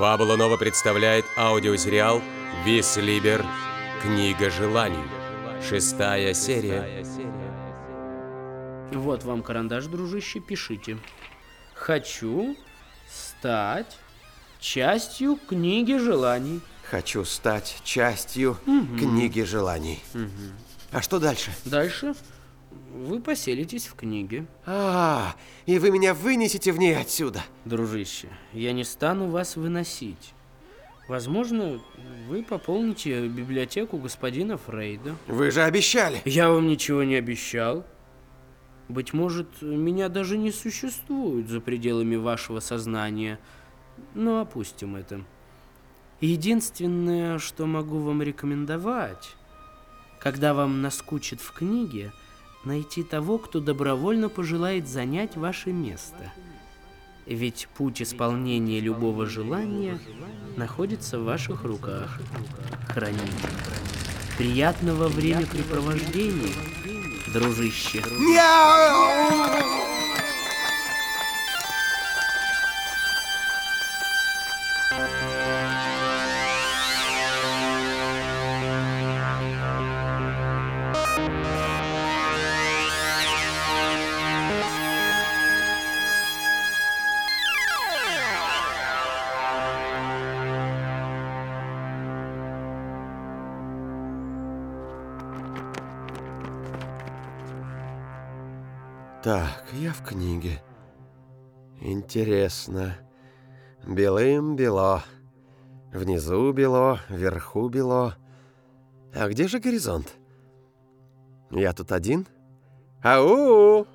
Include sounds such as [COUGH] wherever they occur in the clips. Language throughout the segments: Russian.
Фабула Нова представляет аудиосериал «Вис Либер. Книга желаний». Шестая серия. Вот вам карандаш, дружище, пишите. Хочу стать частью книги желаний. Хочу стать частью книги желаний. А что дальше? Дальше вы поселитесь в книге. А, и вы меня вынесете в ней отсюда. Дружище, я не стану вас выносить. Возможно, вы пополните библиотеку господина Фрейда. Вы же обещали. Я вам ничего не обещал. Быть может, меня даже не существует за пределами вашего сознания. Но опустим это. Единственное, что могу вам рекомендовать, когда вам наскучит в книге, найти того, кто добровольно пожелает занять ваше место. Ведь путь исполнения любого желания находится в ваших руках. Храните. Приятного времяпрепровождения, дружище. Так, я в книге. Интересно. Белым бело. Внизу бело, вверху бело. А где же горизонт? Я тут один? Ау!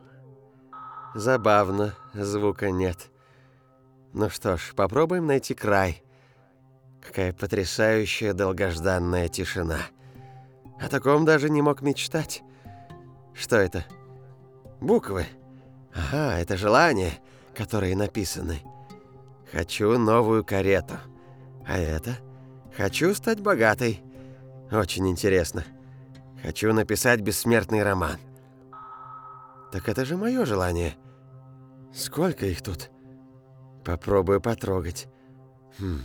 Забавно, звука нет. Ну что ж, попробуем найти край. Какая потрясающая долгожданная тишина. О таком даже не мог мечтать. Что это? Буквы. Ага, это желания, которые написаны. Хочу новую карету. А это? Хочу стать богатой. Очень интересно. Хочу написать бессмертный роман. Так это же мое желание. Сколько их тут? Попробую потрогать. Хм.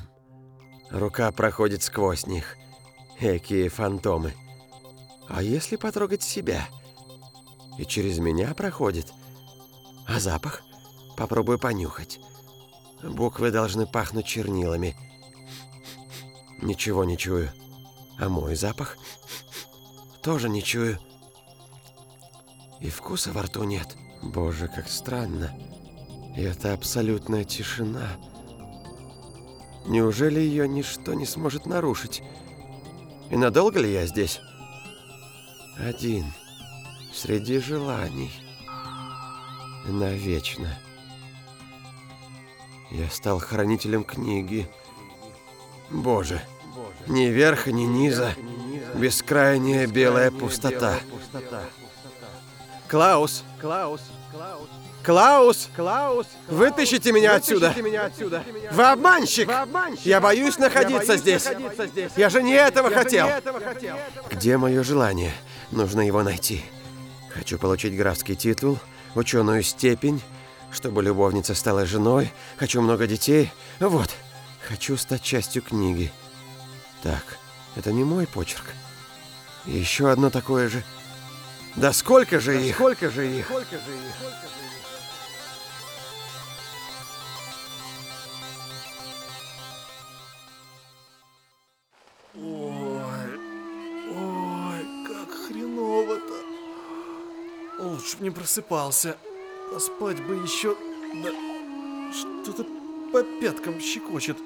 Рука проходит сквозь них. Экие фантомы. А если потрогать себя? И через меня проходит. А запах? Попробую понюхать. Буквы должны пахнуть чернилами. Ничего не чую. А мой запах? Тоже не чую. И вкуса во рту нет. Боже, как странно. И это абсолютная тишина. Неужели ее ничто не сможет нарушить? И надолго ли я здесь? Один. Среди желаний. Навечно. Я стал хранителем книги. Боже, ни верха, ни низа. Бескрайняя белая пустота. Клаус! Клаус! Клаус! Клаус! Вытащите меня отсюда! Вы обманщик! Я боюсь находиться здесь! Я же не этого хотел! Где мое желание? Нужно его найти. Хочу получить графский титул, ученую степень, чтобы любовница стала женой. Хочу много детей. Вот. Хочу стать частью книги. Так, это не мой почерк. И еще одно такое же. Да сколько же их? Сколько же их? Ой, не просыпался. Поспать бы еще... Да что-то по пяткам щекочет.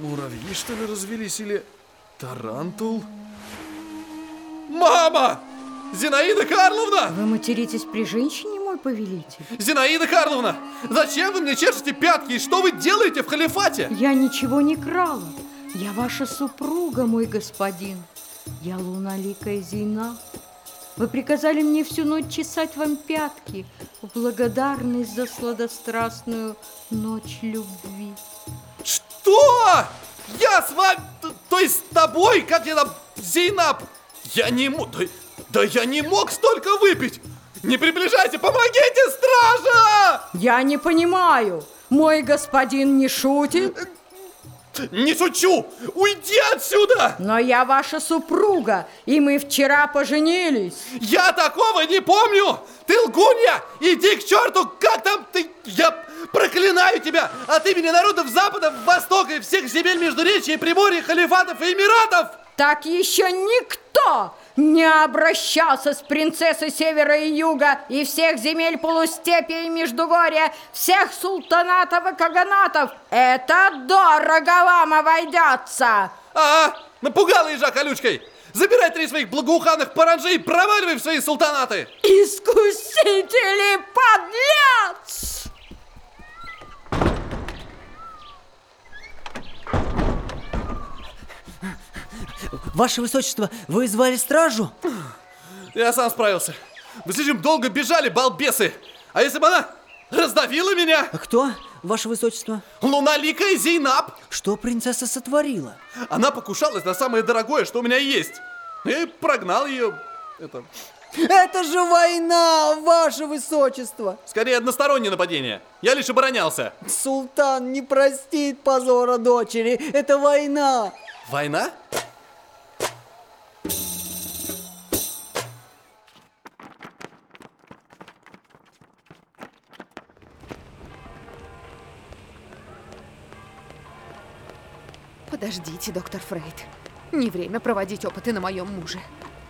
Муравьи, что ли, развелись или тарантул? Мама! Зинаида Карловна! Вы материтесь при женщине, мой повелитель? Зинаида Карловна! Зачем вы мне чешете пятки? И что вы делаете в халифате? Я ничего не крала. Я ваша супруга, мой господин. Я луналикая Зейна. Вы приказали мне всю ночь чесать вам пятки в благодарность за сладострастную ночь любви. Что? Я с вами... То есть с тобой, как я там, Зейнаб? Я не мог... Да, да я не мог столько выпить! Не приближайте, помогите, стража! Я не понимаю, мой господин не шутит? Не шучу! Уйди отсюда! Но я ваша супруга, и мы вчера поженились. Я такого не помню! Ты лгунья! Иди к черту! Как там ты? Я проклинаю тебя от имени народов Запада, Востока и всех земель Междуречия, Приморья, Халифатов и Эмиратов! Так еще никто не обращался с принцессой Севера и Юга и всех земель полустепи и Междугорья, всех султанатов и каганатов. Это дорого вам обойдется. А, напугала ежа колючкой! Забирай три своих благоуханных паранжи и проваливай в свои султанаты! Искуситель и подлец! Ваше Высочество, вы звали стражу? Я сам справился. Вы слишком долго бежали, балбесы! А если бы она раздавила меня? А кто, Ваше Высочество? Луналикая Зейнаб! Что принцесса сотворила? Она покушалась на самое дорогое, что у меня есть. И прогнал ее. Это... Это же война, Ваше Высочество! Скорее одностороннее нападение. Я лишь оборонялся. Султан не простит позора дочери. Это война. Война? Подождите, доктор Фрейд. Не время проводить опыты на моем муже.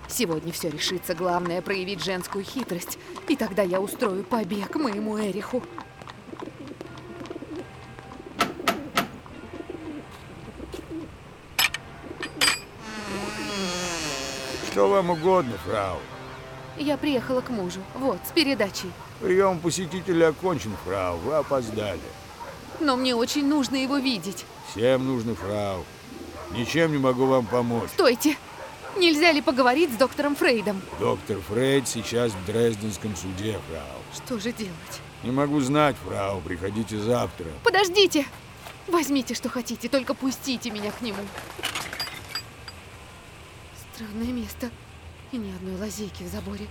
Сегодня все решится. Главное проявить женскую хитрость. И тогда я устрою побег моему Эриху. Что вам угодно, фрау? Я приехала к мужу. Вот, с передачей. Прием посетителя окончен, фрау. Вы опоздали. Но мне очень нужно его видеть. Всем нужно, фрау. Ничем не могу вам помочь. Стойте! Нельзя ли поговорить с доктором Фрейдом? Доктор Фрейд сейчас в Дрезденском суде, фрау. Что же делать? Не могу знать, фрау. Приходите завтра. Подождите! Возьмите, что хотите, только пустите меня к нему. Странное место. И ни одной лазейки в заборе.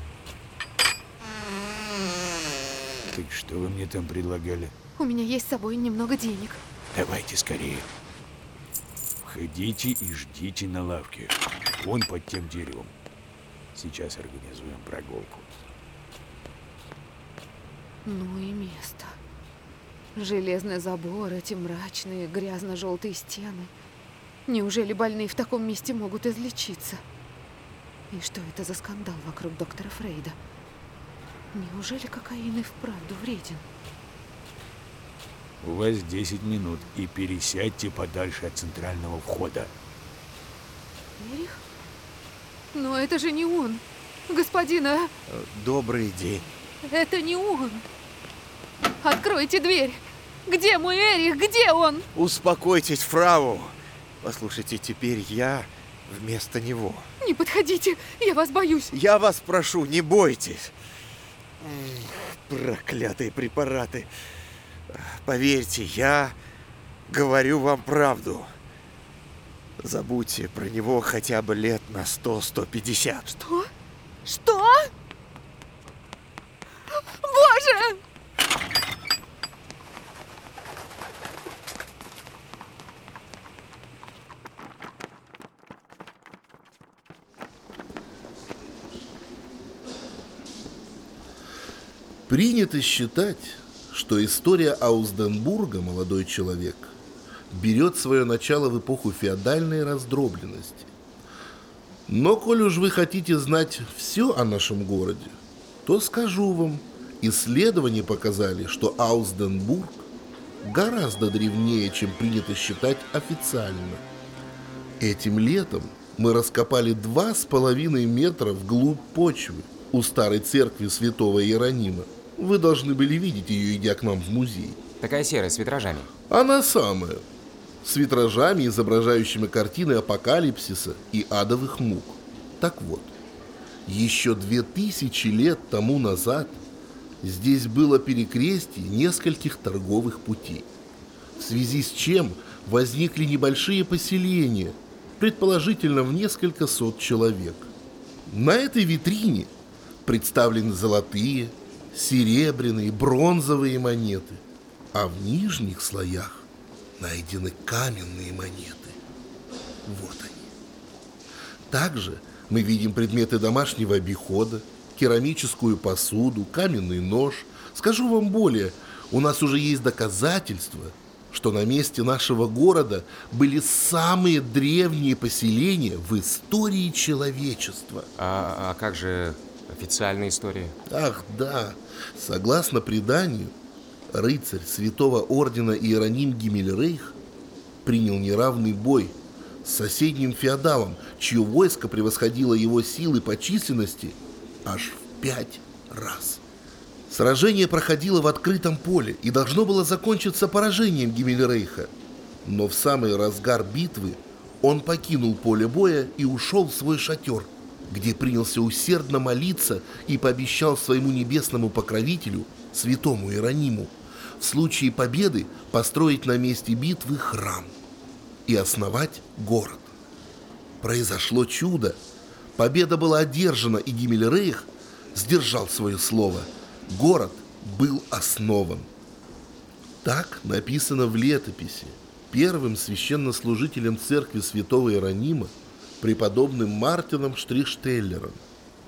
Так что вы мне там предлагали? У меня есть с собой немного денег. Давайте скорее. Входите и ждите на лавке. Вон под тем деревом. Сейчас организуем прогулку. Ну и место. Железный забор, эти мрачные, грязно-желтые стены. Неужели больные в таком месте могут излечиться? И что это за скандал вокруг доктора Фрейда? Неужели кокаин и вправду вреден? У вас 10 минут и пересядьте подальше от центрального входа. Эрих? Но это же не он. Господин, а? Добрый день. Это не он. Откройте дверь. Где мой Эрих? Где он? Успокойтесь, фрау. Послушайте, теперь я вместо него. Не подходите, я вас боюсь. Я вас прошу, не бойтесь. М, Проклятые препараты. Поверьте, я говорю вам правду. Забудьте про него хотя бы лет на 100-150. Что? Что? Боже! Принято считать, что история Аузденбурга, молодой человек, берет свое начало в эпоху феодальной раздробленности. Но, коль уж вы хотите знать все о нашем городе, то скажу вам, исследования показали, что Аузденбург гораздо древнее, чем принято считать официально. Этим летом мы раскопали два с половиной метра вглубь почвы у старой церкви святого Иеронима. Вы должны были видеть ее, идя к нам в музей. Такая серая, с витражами. Она самая. С витражами, изображающими картины апокалипсиса и адовых мук. Так вот, еще две тысячи лет тому назад здесь было перекрестие нескольких торговых путей. В связи с чем возникли небольшие поселения, предположительно в несколько сот человек. На этой витрине представлены золотые, серебряные, бронзовые монеты, а в нижних слоях найдены каменные монеты. Вот они. Также мы видим предметы домашнего обихода, керамическую посуду, каменный нож. Скажу вам более, у нас уже есть доказательства, что на месте нашего города были самые древние поселения в истории человечества. А, а как же официальная история? Ах, да. Согласно преданию, рыцарь святого ордена Иероним Гиммельрейх принял неравный бой с соседним феодалом, чье войско превосходило его силы по численности аж в пять раз. Сражение проходило в открытом поле и должно было закончиться поражением Гиммельрейха. Но в самый разгар битвы он покинул поле боя и ушел в свой шатер, где принялся усердно молиться и пообещал своему небесному покровителю, святому Иерониму, в случае победы построить на месте битвы храм и основать город. Произошло чудо. Победа была одержана, и Гиммельрейх сдержал свое слово. Город был основан. Так написано в летописи. Первым священнослужителем церкви святого Иеронима, преподобным Мартином Штрихштеллером.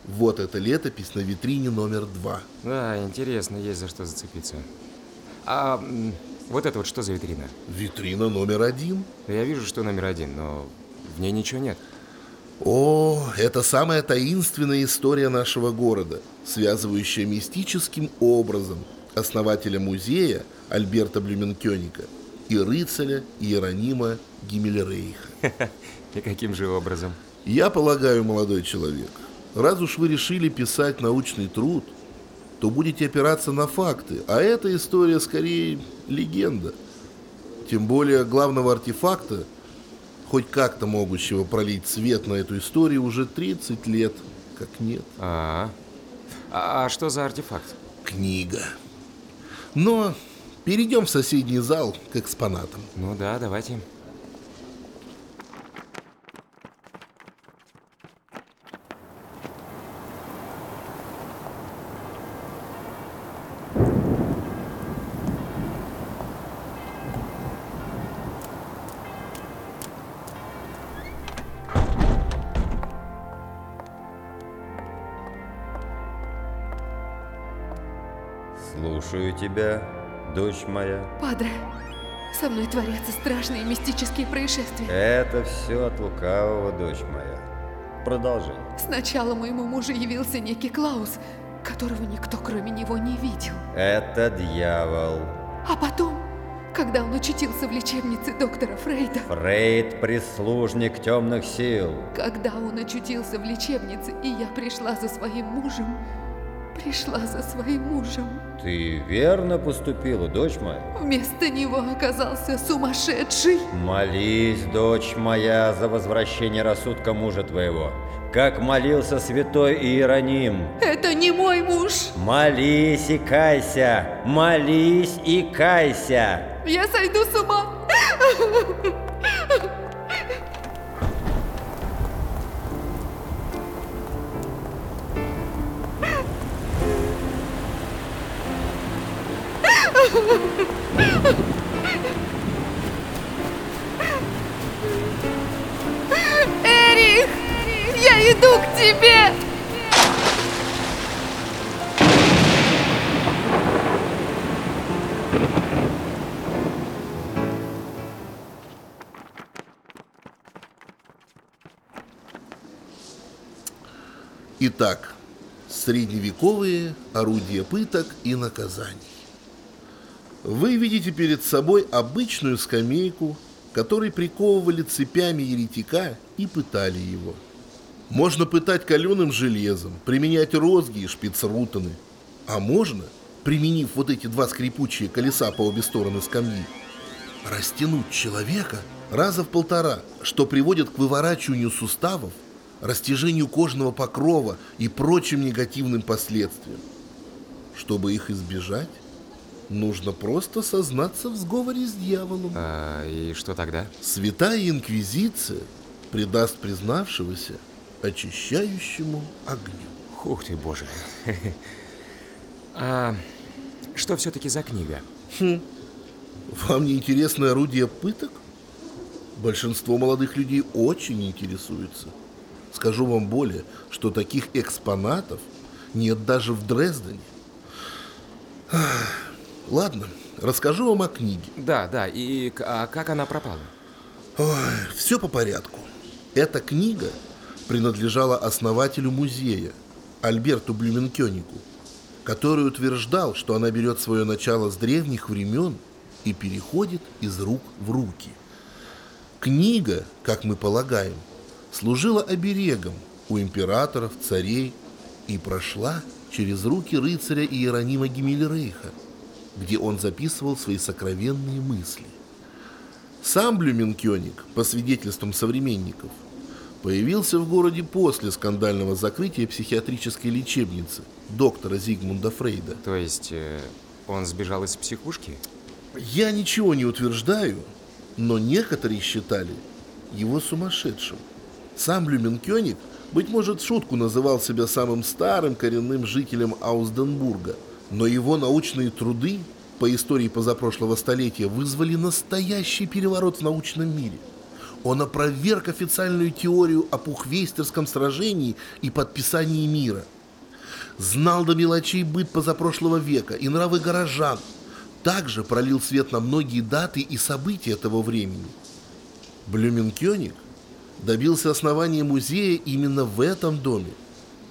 Вот эта летопись на витрине номер два. Да, интересно, есть за что зацепиться. А вот это вот что за витрина? Витрина номер один. Я вижу, что номер один, но в ней ничего нет. О, это самая таинственная история нашего города, связывающая мистическим образом основателя музея Альберта Блюменкёника и рыцаря Иеронима Гиммельрейха. [LAUGHS] И каким же образом? Я полагаю, молодой человек, раз уж вы решили писать научный труд, то будете опираться на факты, а эта история скорее легенда. Тем более главного артефакта, хоть как-то могущего пролить свет на эту историю, уже 30 лет как нет. А, а, а что за артефакт? Книга. Но перейдем в соседний зал к экспонатам. Ну да, давайте. Слушаю тебя, дочь моя. Падре, со мной творятся страшные мистические происшествия. Это все от лукавого, дочь моя. Продолжай. Сначала моему мужу явился некий Клаус, которого никто кроме него не видел. Это дьявол. А потом, когда он очутился в лечебнице доктора Фрейда, Фрейд – прислужник темных сил. когда он очутился в лечебнице, и я пришла за своим мужем, пришла за своим мужем, Ты верно поступила, дочь моя? вместо него оказался сумасшедший. Молись, дочь моя, за возвращение рассудка мужа твоего, как молился святой Иероним. Это не мой муж. Молись и кайся, молись и кайся. Я сойду с ума. Итак, средневековые орудия пыток и наказаний. Вы видите перед собой обычную скамейку, которой приковывали цепями еретика и пытали его. Можно пытать каленым железом, применять розги и шпицрутаны. А можно, применив вот эти два скрипучие колеса по обе стороны скамьи, растянуть человека раза в полтора, что приводит к выворачиванию суставов, растяжению кожного покрова и прочим негативным последствиям. Чтобы их избежать, нужно просто сознаться в сговоре с дьяволом. А, и что тогда? Святая Инквизиция предаст признавшегося очищающему огню. Ух ты, боже. [LAUGHS] А что все-таки за книга? Вам не интересно орудие пыток? Большинство молодых людей очень интересуются. Скажу вам более, что таких экспонатов нет даже в Дрездене. Ладно, расскажу вам о книге. Да, да, и а как она пропала? Ой, все по порядку. Эта книга принадлежала основателю музея, Альберту Блюменкёнику, который утверждал, что она берет свое начало с древних времен и переходит из рук в руки. Книга, как мы полагаем, служила оберегом у императоров, царей и прошла через руки рыцаря Иеронима Гиммельрейха, где он записывал свои сокровенные мысли. Сам Блюменкёник, по свидетельствам современников, появился в городе после скандального закрытия психиатрической лечебницы доктора Зигмунда Фрейда. То есть э, он сбежал из психушки? Я ничего не утверждаю, но некоторые считали его сумасшедшим. Сам Блюменкёник, быть может, шутку называл себя самым старым коренным жителем Аузденбурга, но его научные труды по истории позапрошлого столетия вызвали настоящий переворот в научном мире. Он опроверг официальную теорию о пухвейстерском сражении и подписании мира. Знал до мелочей быт позапрошлого века и нравы горожан. Также пролил свет на многие даты и события этого времени. Блюменкёник добился основания музея именно в этом доме,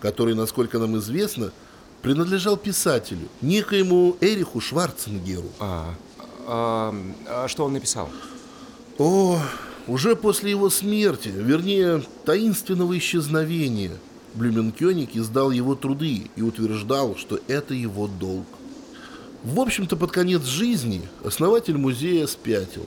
который, насколько нам известно, принадлежал писателю, некоему Эриху Шварценгеру. А, а, а что он написал? О, уже после его смерти, вернее, таинственного исчезновения, Блюменкёник издал его труды и утверждал, что это его долг. В общем-то, под конец жизни основатель музея спятил.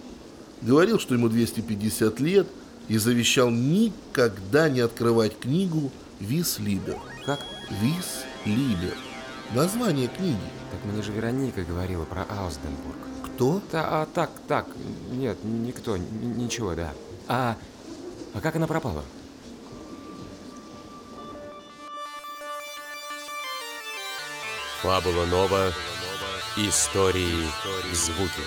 Говорил, что ему 250 лет и завещал никогда не открывать книгу «Вис Либер». Как? «Вис Либер». Название книги. Так мне же Вероника говорила про Аузденбург. Кто? Да, а, так, так, нет, никто, ничего, да. А, а как она пропала? Фабула Нова. Истории в звуке.